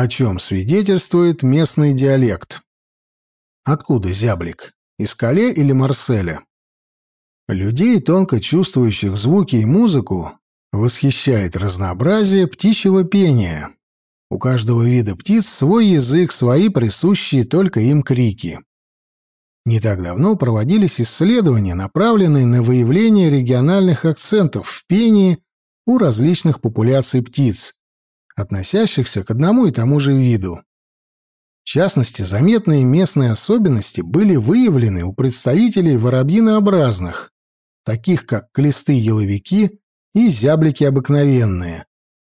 о чем свидетельствует местный диалект. Откуда зяблик? Из Кале или Марселя? Людей, тонко чувствующих звуки и музыку, восхищает разнообразие птичьего пения. У каждого вида птиц свой язык, свои присущие только им крики. Не так давно проводились исследования, направленные на выявление региональных акцентов в пении у различных популяций птиц, относящихся к одному и тому же виду. В частности, заметные местные особенности были выявлены у представителей воробьинообразных, таких как клесты-еловики и зяблики обыкновенные,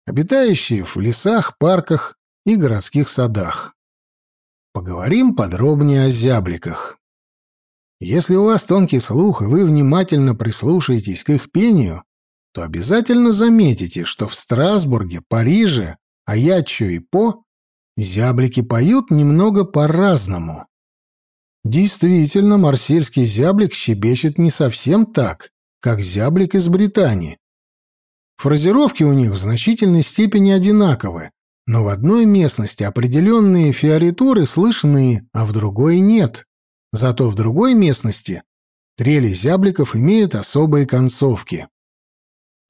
обитающие в лесах, парках и городских садах. Поговорим подробнее о зябликах. Если у вас тонкий слух, и вы внимательно прислушаетесь к их пению, то обязательно заметите, что в Страсбурге, Париже, Аяччо и По зяблики поют немного по-разному. Действительно, марсельский зяблик щебечет не совсем так, как зяблик из Британии. Фразировки у них в значительной степени одинаковы, но в одной местности определенные фиоритуры слышны, а в другой нет. Зато в другой местности трели зябликов имеют особые концовки.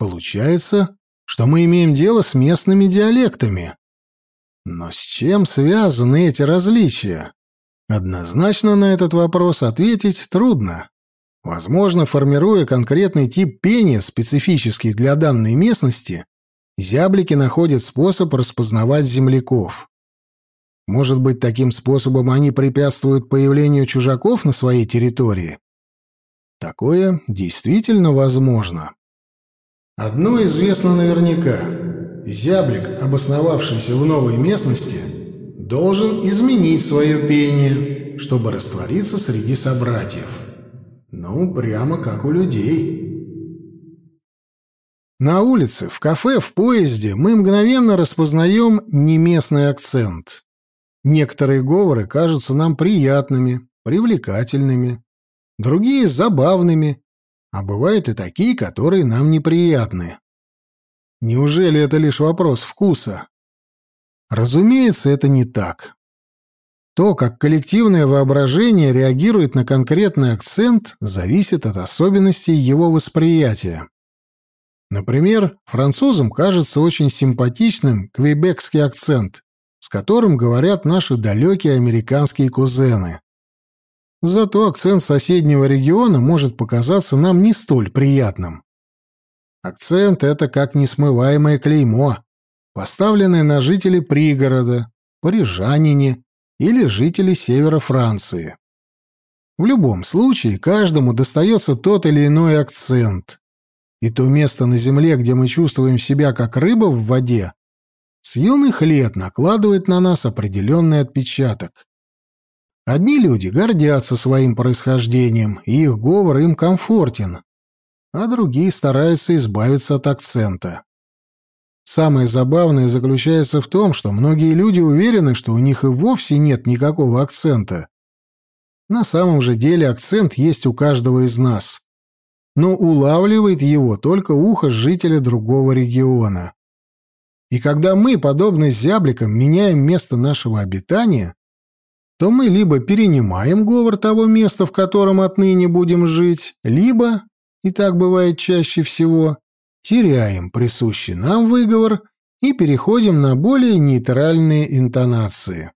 Получается, что мы имеем дело с местными диалектами. Но с чем связаны эти различия? Однозначно на этот вопрос ответить трудно. Возможно, формируя конкретный тип пения, специфический для данной местности, зяблики находят способ распознавать земляков. Может быть, таким способом они препятствуют появлению чужаков на своей территории? Такое действительно возможно. Одно известно наверняка. Зяблик, обосновавшийся в новой местности, должен изменить свое пение, чтобы раствориться среди собратьев. Ну, прямо как у людей. На улице, в кафе, в поезде мы мгновенно распознаем неместный акцент. Некоторые говоры кажутся нам приятными, привлекательными, другие — забавными, а бывают и такие, которые нам неприятны. Неужели это лишь вопрос вкуса? Разумеется, это не так. То, как коллективное воображение реагирует на конкретный акцент, зависит от особенностей его восприятия. Например, французам кажется очень симпатичным квебекский акцент, с которым говорят наши далекие американские кузены. Зато акцент соседнего региона может показаться нам не столь приятным. Акцент — это как несмываемое клеймо, поставленное на жителей пригорода, парижанине или жителей севера Франции. В любом случае, каждому достается тот или иной акцент. И то место на земле, где мы чувствуем себя как рыба в воде, с юных лет накладывает на нас определенный отпечаток. Одни люди гордятся своим происхождением, и их говор им комфортен, а другие стараются избавиться от акцента. Самое забавное заключается в том, что многие люди уверены, что у них и вовсе нет никакого акцента. На самом же деле акцент есть у каждого из нас, но улавливает его только ухо жителя другого региона. И когда мы, подобно зябликам, меняем место нашего обитания, то мы либо перенимаем говор того места, в котором отныне будем жить, либо, и так бывает чаще всего, теряем присущий нам выговор и переходим на более нейтральные интонации.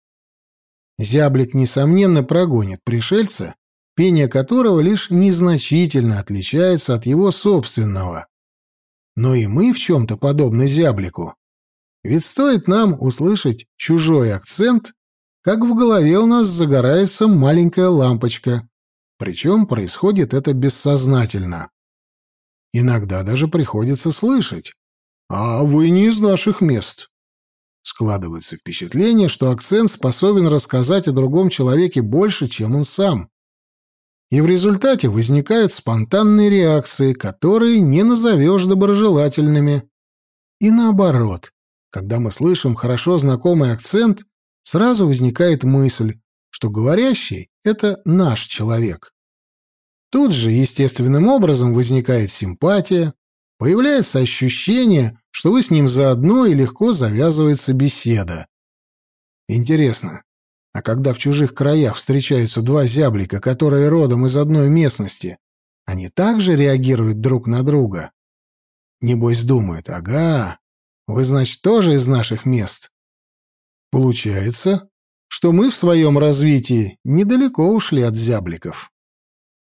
Зяблик, несомненно, прогонит пришельца, пение которого лишь незначительно отличается от его собственного. Но и мы в чем-то подобны зяблику. Ведь стоит нам услышать чужой акцент, как в голове у нас загорается маленькая лампочка, причем происходит это бессознательно. Иногда даже приходится слышать «А вы не из наших мест». Складывается впечатление, что акцент способен рассказать о другом человеке больше, чем он сам. И в результате возникают спонтанные реакции, которые не назовешь доброжелательными. И наоборот, когда мы слышим хорошо знакомый акцент, сразу возникает мысль, что говорящий — это наш человек. Тут же естественным образом возникает симпатия, появляется ощущение, что вы с ним заодно и легко завязывается беседа. Интересно, а когда в чужих краях встречаются два зяблика, которые родом из одной местности, они также реагируют друг на друга? Небось думают, ага, вы, значит, тоже из наших мест? Получается, что мы в своем развитии недалеко ушли от зябликов.